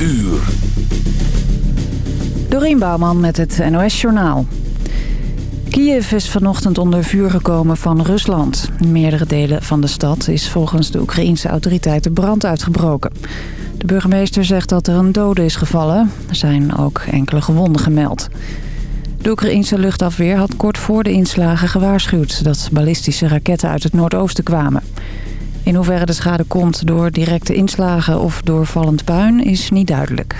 uur. Dorien Bouwman met het NOS Journaal. Kiev is vanochtend onder vuur gekomen van Rusland. In meerdere delen van de stad is volgens de Oekraïense autoriteiten brand uitgebroken. De burgemeester zegt dat er een dode is gevallen. Er zijn ook enkele gewonden gemeld. De Oekraïense luchtafweer had kort voor de inslagen gewaarschuwd... dat ballistische raketten uit het noordoosten kwamen. In hoeverre de schade komt door directe inslagen of door vallend puin is niet duidelijk.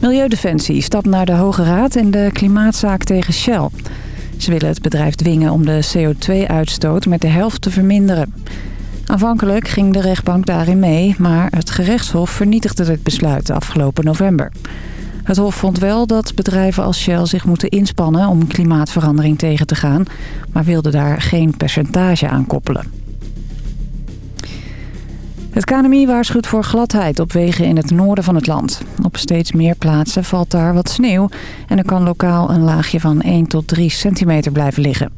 Milieudefensie stapt naar de Hoge Raad in de klimaatzaak tegen Shell. Ze willen het bedrijf dwingen om de CO2-uitstoot met de helft te verminderen. Aanvankelijk ging de rechtbank daarin mee, maar het gerechtshof vernietigde het besluit afgelopen november. Het hof vond wel dat bedrijven als Shell zich moeten inspannen om klimaatverandering tegen te gaan, maar wilde daar geen percentage aan koppelen. Het KNMI waarschuwt voor gladheid op wegen in het noorden van het land. Op steeds meer plaatsen valt daar wat sneeuw en er kan lokaal een laagje van 1 tot 3 centimeter blijven liggen.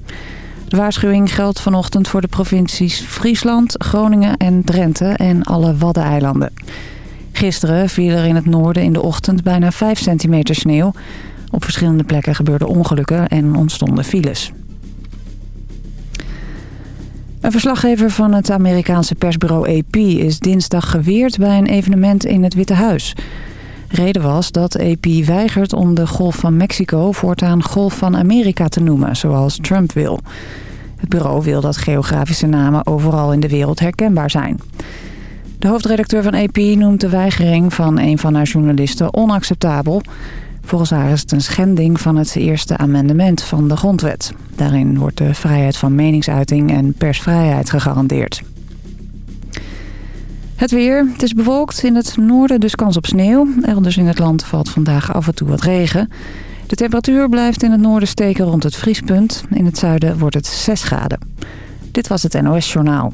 De waarschuwing geldt vanochtend voor de provincies Friesland, Groningen en Drenthe en alle Waddeneilanden. Gisteren viel er in het noorden in de ochtend bijna 5 centimeter sneeuw. Op verschillende plekken gebeurden ongelukken en ontstonden files. Een verslaggever van het Amerikaanse persbureau AP is dinsdag geweerd bij een evenement in het Witte Huis. Reden was dat AP weigert om de Golf van Mexico voortaan Golf van Amerika te noemen, zoals Trump wil. Het bureau wil dat geografische namen overal in de wereld herkenbaar zijn. De hoofdredacteur van AP noemt de weigering van een van haar journalisten onacceptabel. Volgens haar is het een schending van het eerste amendement van de grondwet. Daarin wordt de vrijheid van meningsuiting en persvrijheid gegarandeerd. Het weer. Het is bewolkt. In het noorden dus kans op sneeuw. Elders in het land valt vandaag af en toe wat regen. De temperatuur blijft in het noorden steken rond het vriespunt. In het zuiden wordt het 6 graden. Dit was het NOS Journaal.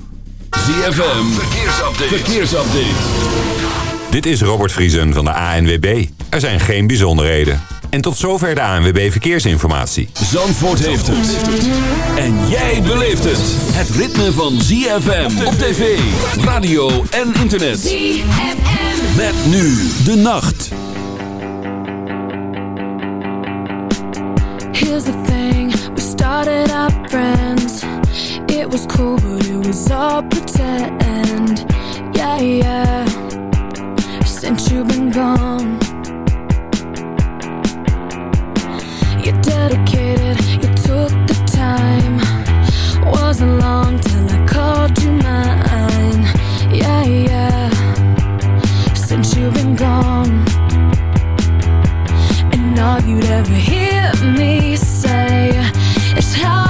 ZFM, verkeersupdate. verkeersupdate. Dit is Robert Vriesen van de ANWB. Er zijn geen bijzonderheden. En tot zover de ANWB Verkeersinformatie. Zandvoort heeft het. En jij beleeft het. Het ritme van ZFM op tv, radio en internet. ZFM. Met nu de nacht. Here's the thing, we started out friends. It was cool, but it was all pretend. Yeah, yeah. Since you've been gone. You dedicated, you took the time. Wasn't long till I called you mine. Yeah, yeah. Since you've been gone. And all you'd ever hear me say is how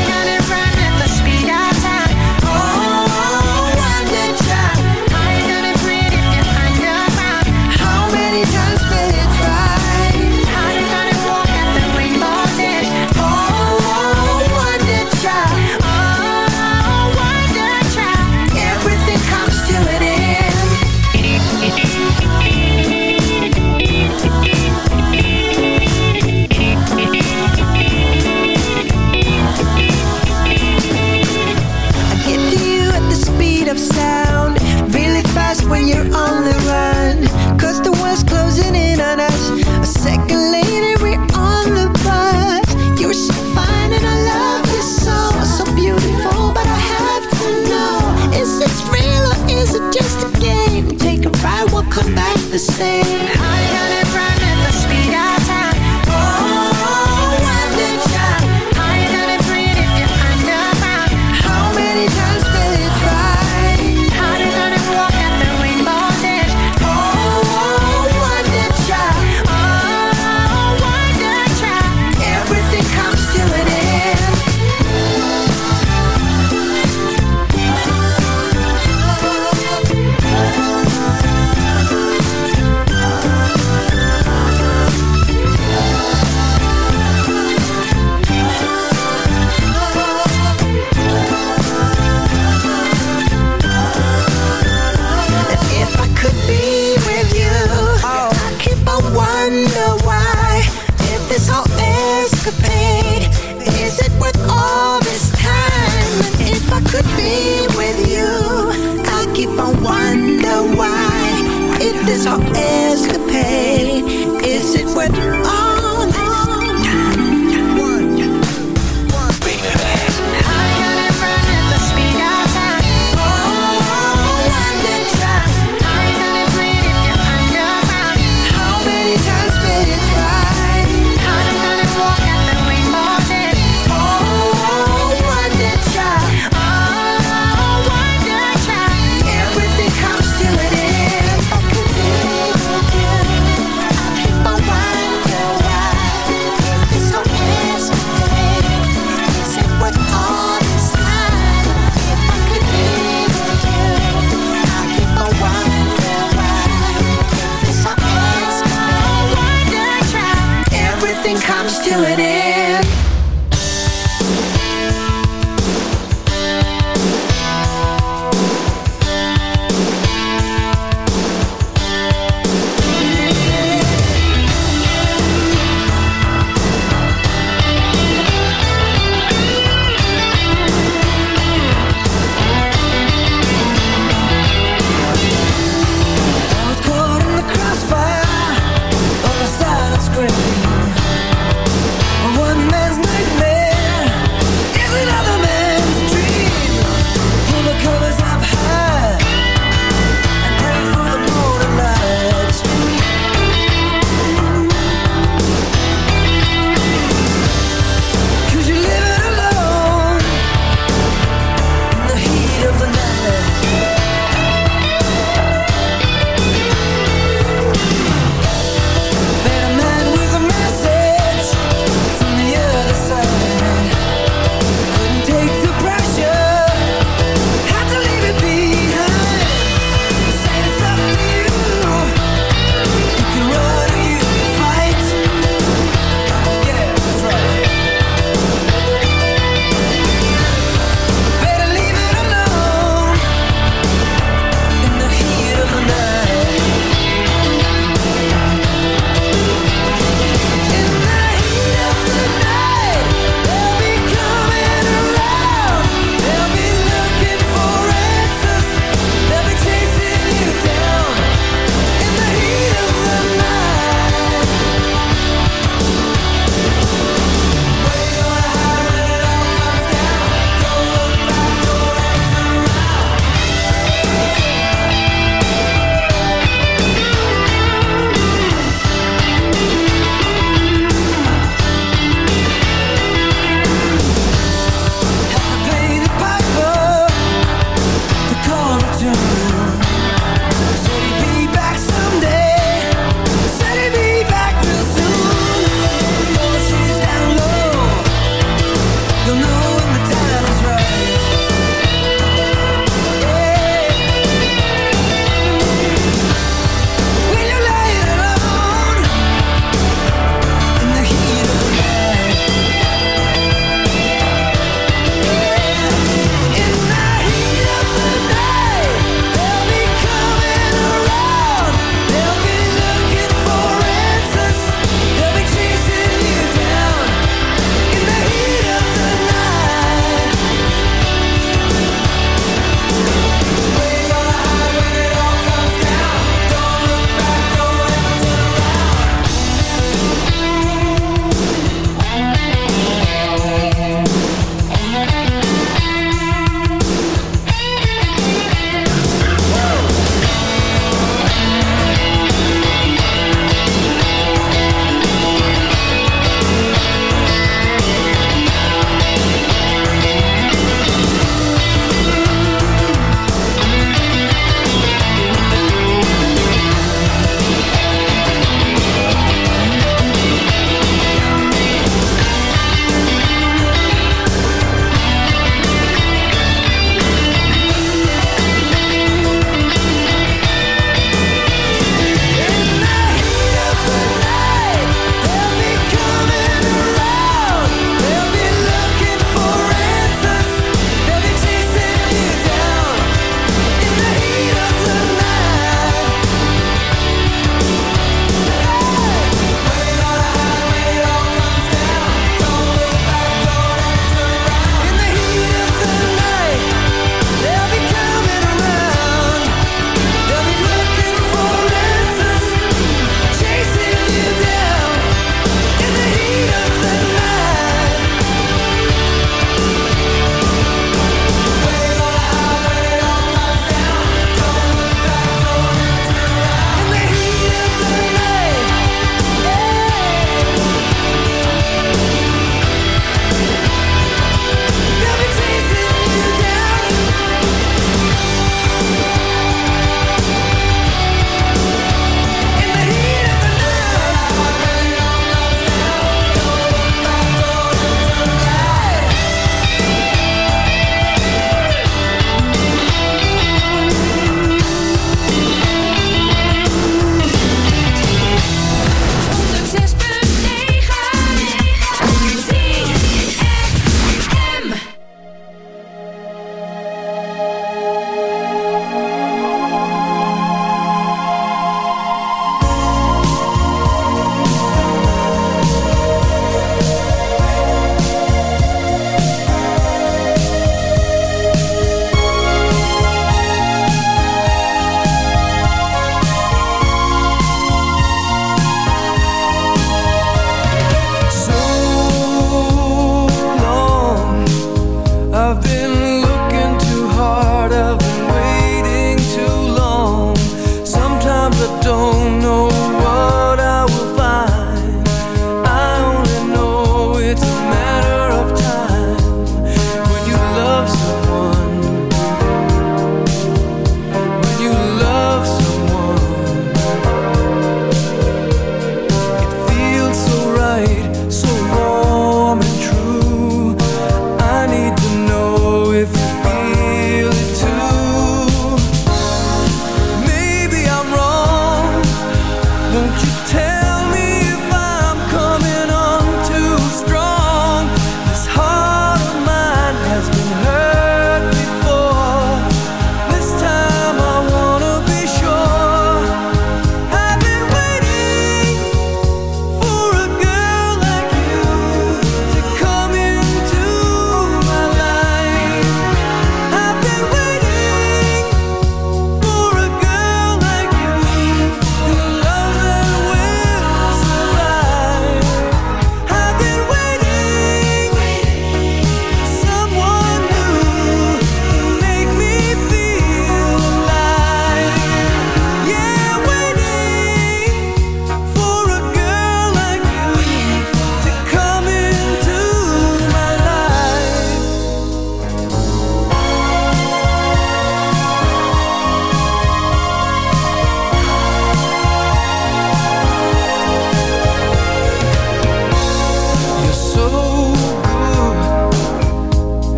sing.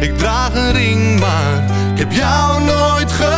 Ik draag een ring, maar ik heb jou nooit gezien.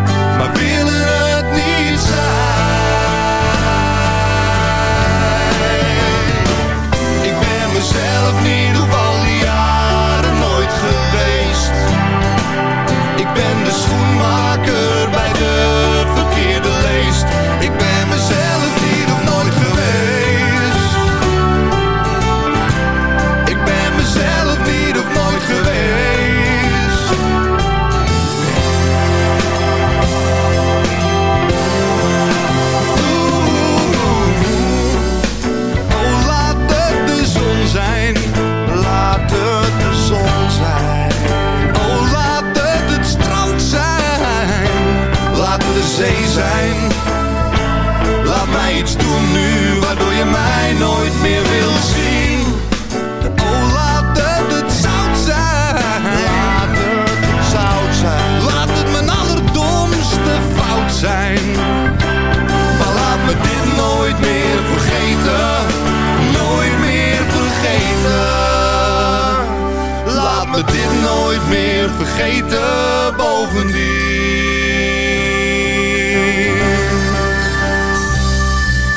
We dit nooit meer vergeten bovendien.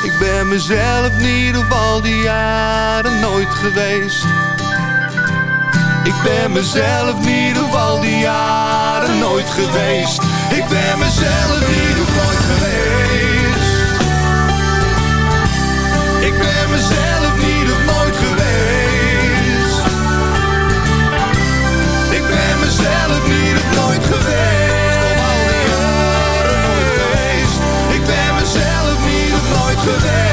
Ik ben mezelf niet ieder al die jaren nooit geweest. Ik ben mezelf niet ieder al die jaren nooit geweest. Ik ben mezelf niet nooit geweest. Ik ben mezelf niet heb nooit geweest.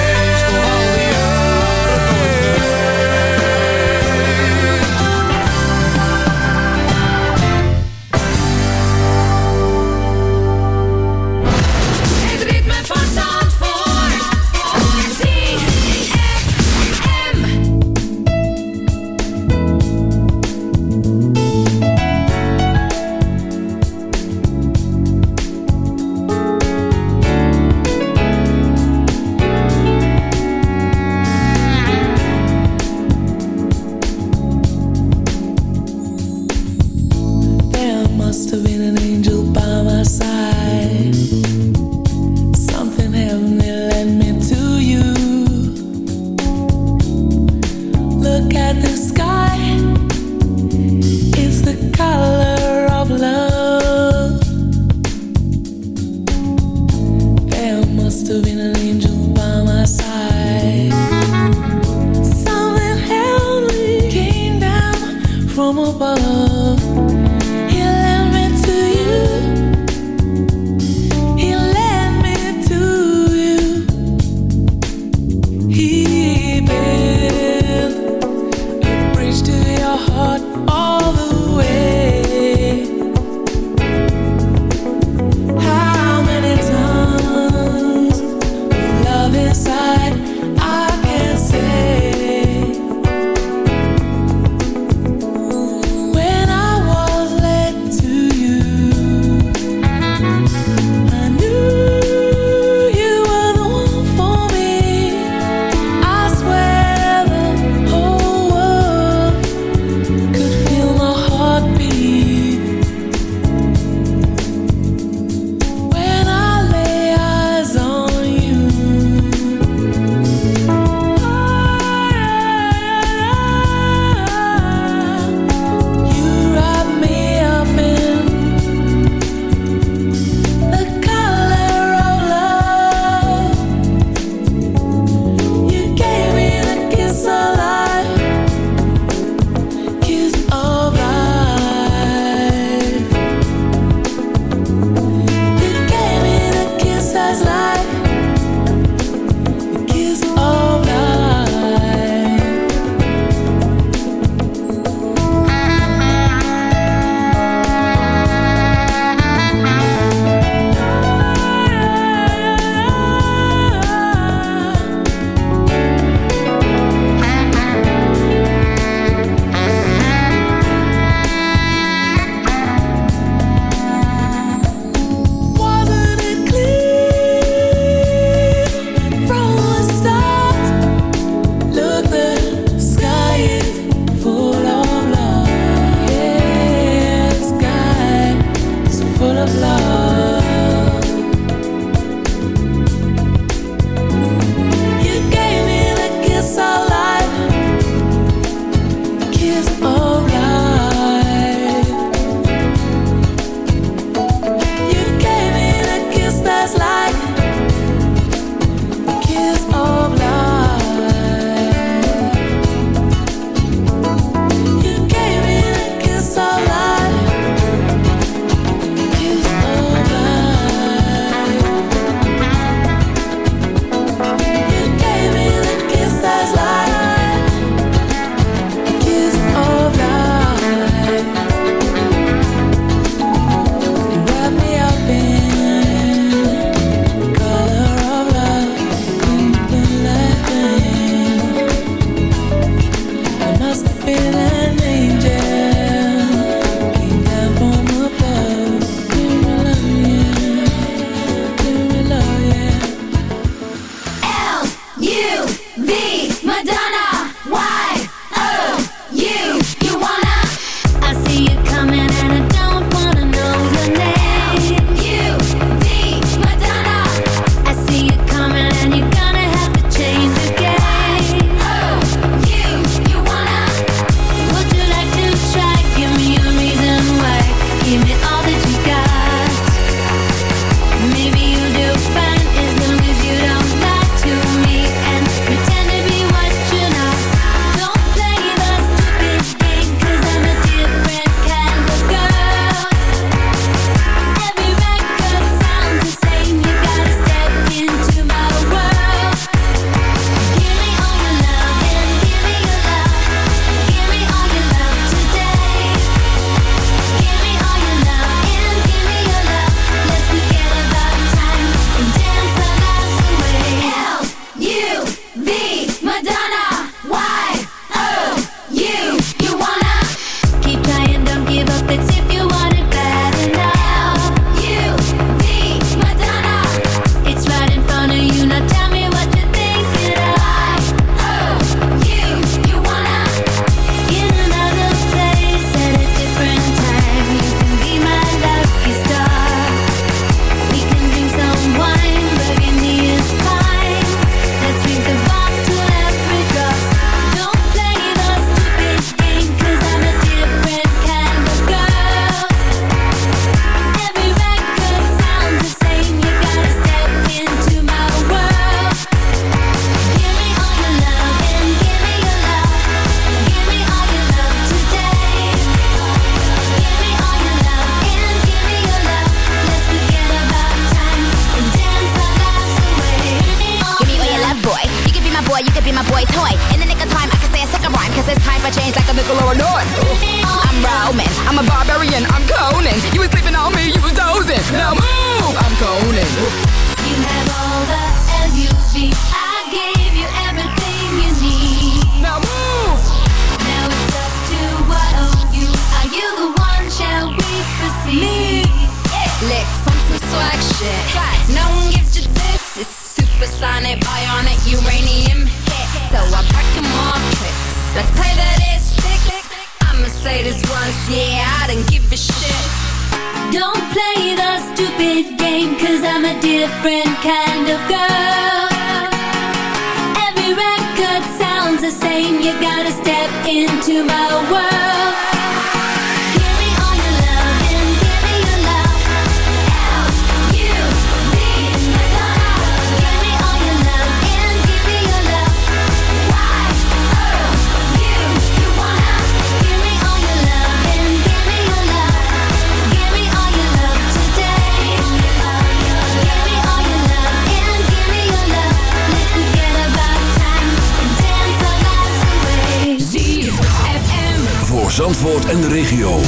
regio.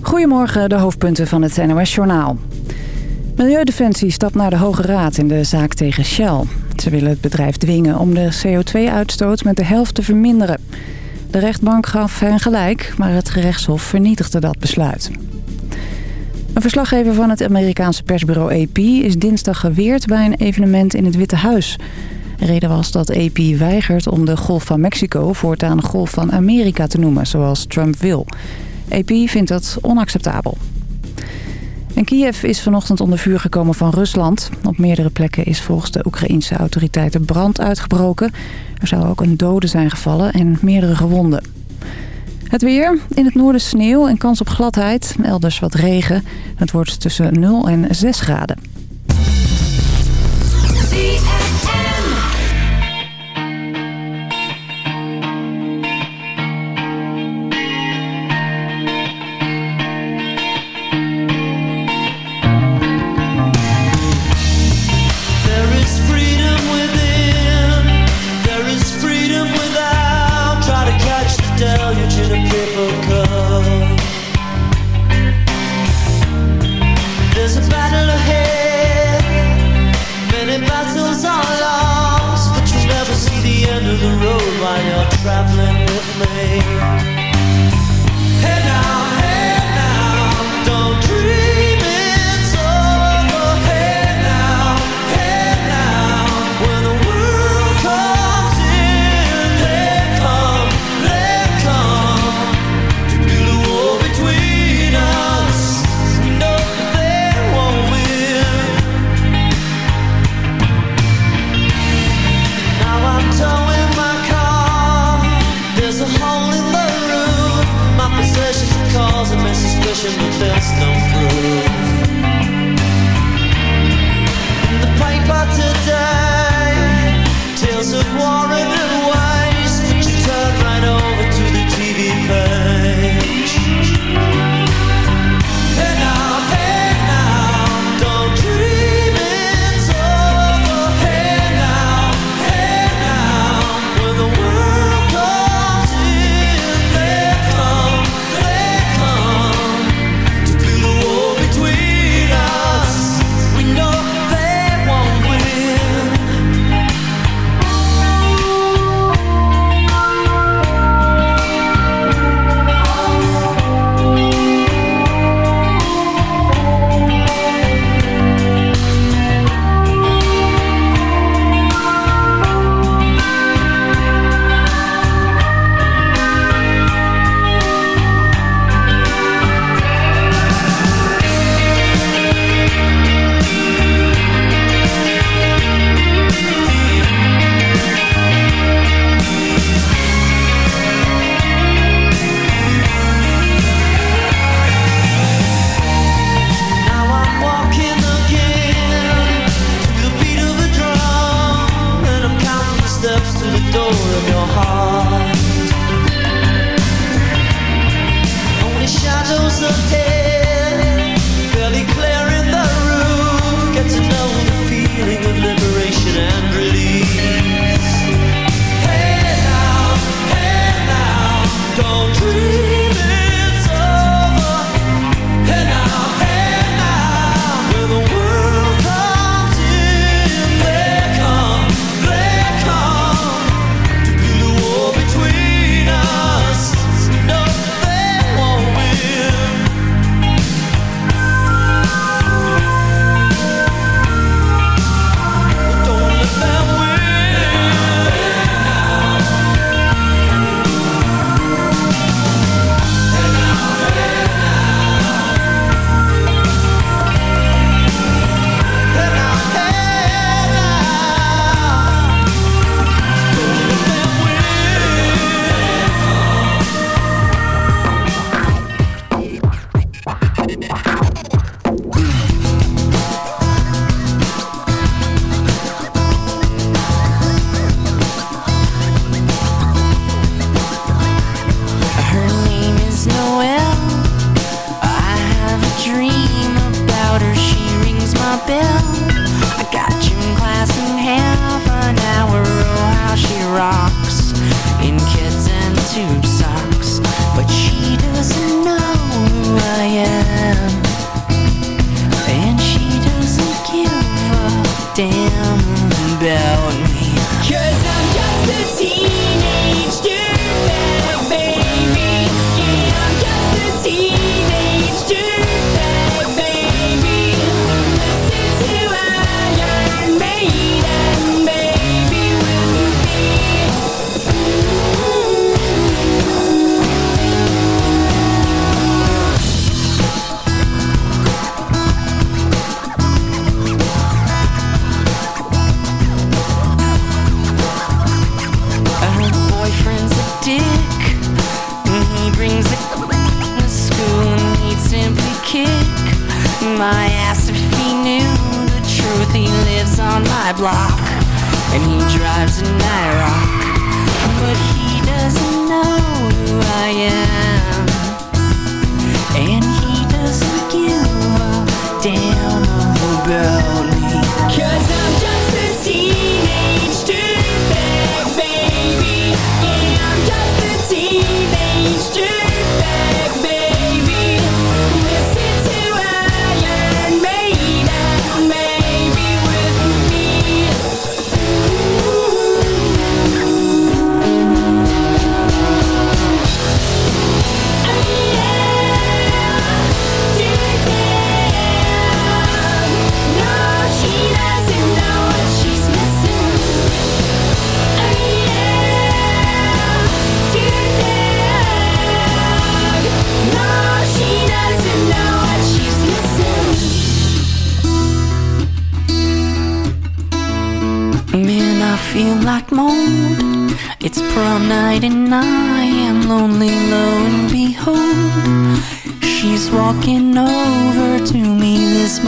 Goedemorgen, de hoofdpunten van het NOS-journaal. Milieudefensie stapt naar de Hoge Raad in de zaak tegen Shell. Ze willen het bedrijf dwingen om de CO2-uitstoot met de helft te verminderen. De rechtbank gaf hen gelijk, maar het gerechtshof vernietigde dat besluit. Een verslaggever van het Amerikaanse persbureau AP is dinsdag geweerd bij een evenement in het Witte Huis. Reden was dat AP weigert om de Golf van Mexico voortaan Golf van Amerika te noemen, zoals Trump wil. AP vindt dat onacceptabel. En Kiev is vanochtend onder vuur gekomen van Rusland. Op meerdere plekken is volgens de Oekraïnse autoriteiten brand uitgebroken. Er zou ook een dode zijn gevallen en meerdere gewonden. Het weer. In het noorden sneeuw en kans op gladheid. Elders wat regen. Het wordt tussen 0 en 6 graden.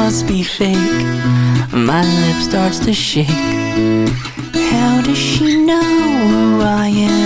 must be fake My lip starts to shake How does she know who I am?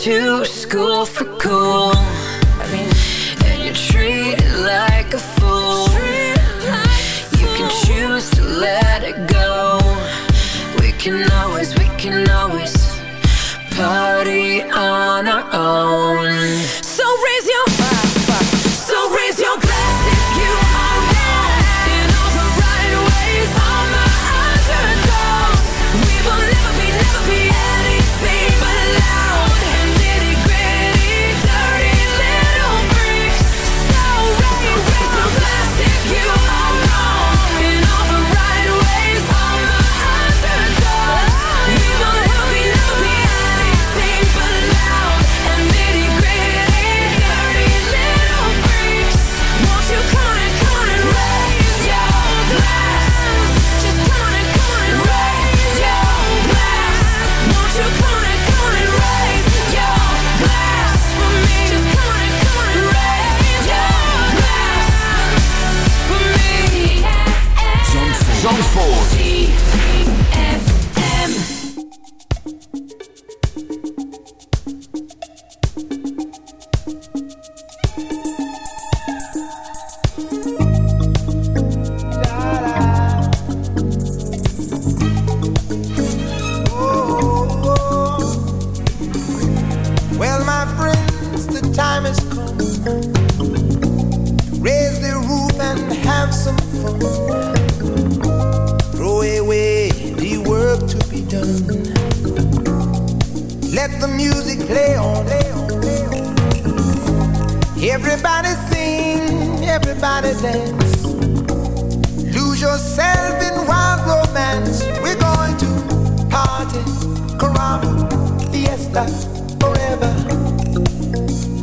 to school for cool.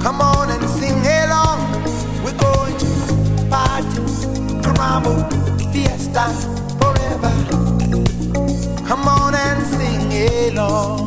Come on and sing along. We're going to party, caramba, fiesta forever. Come on and sing along.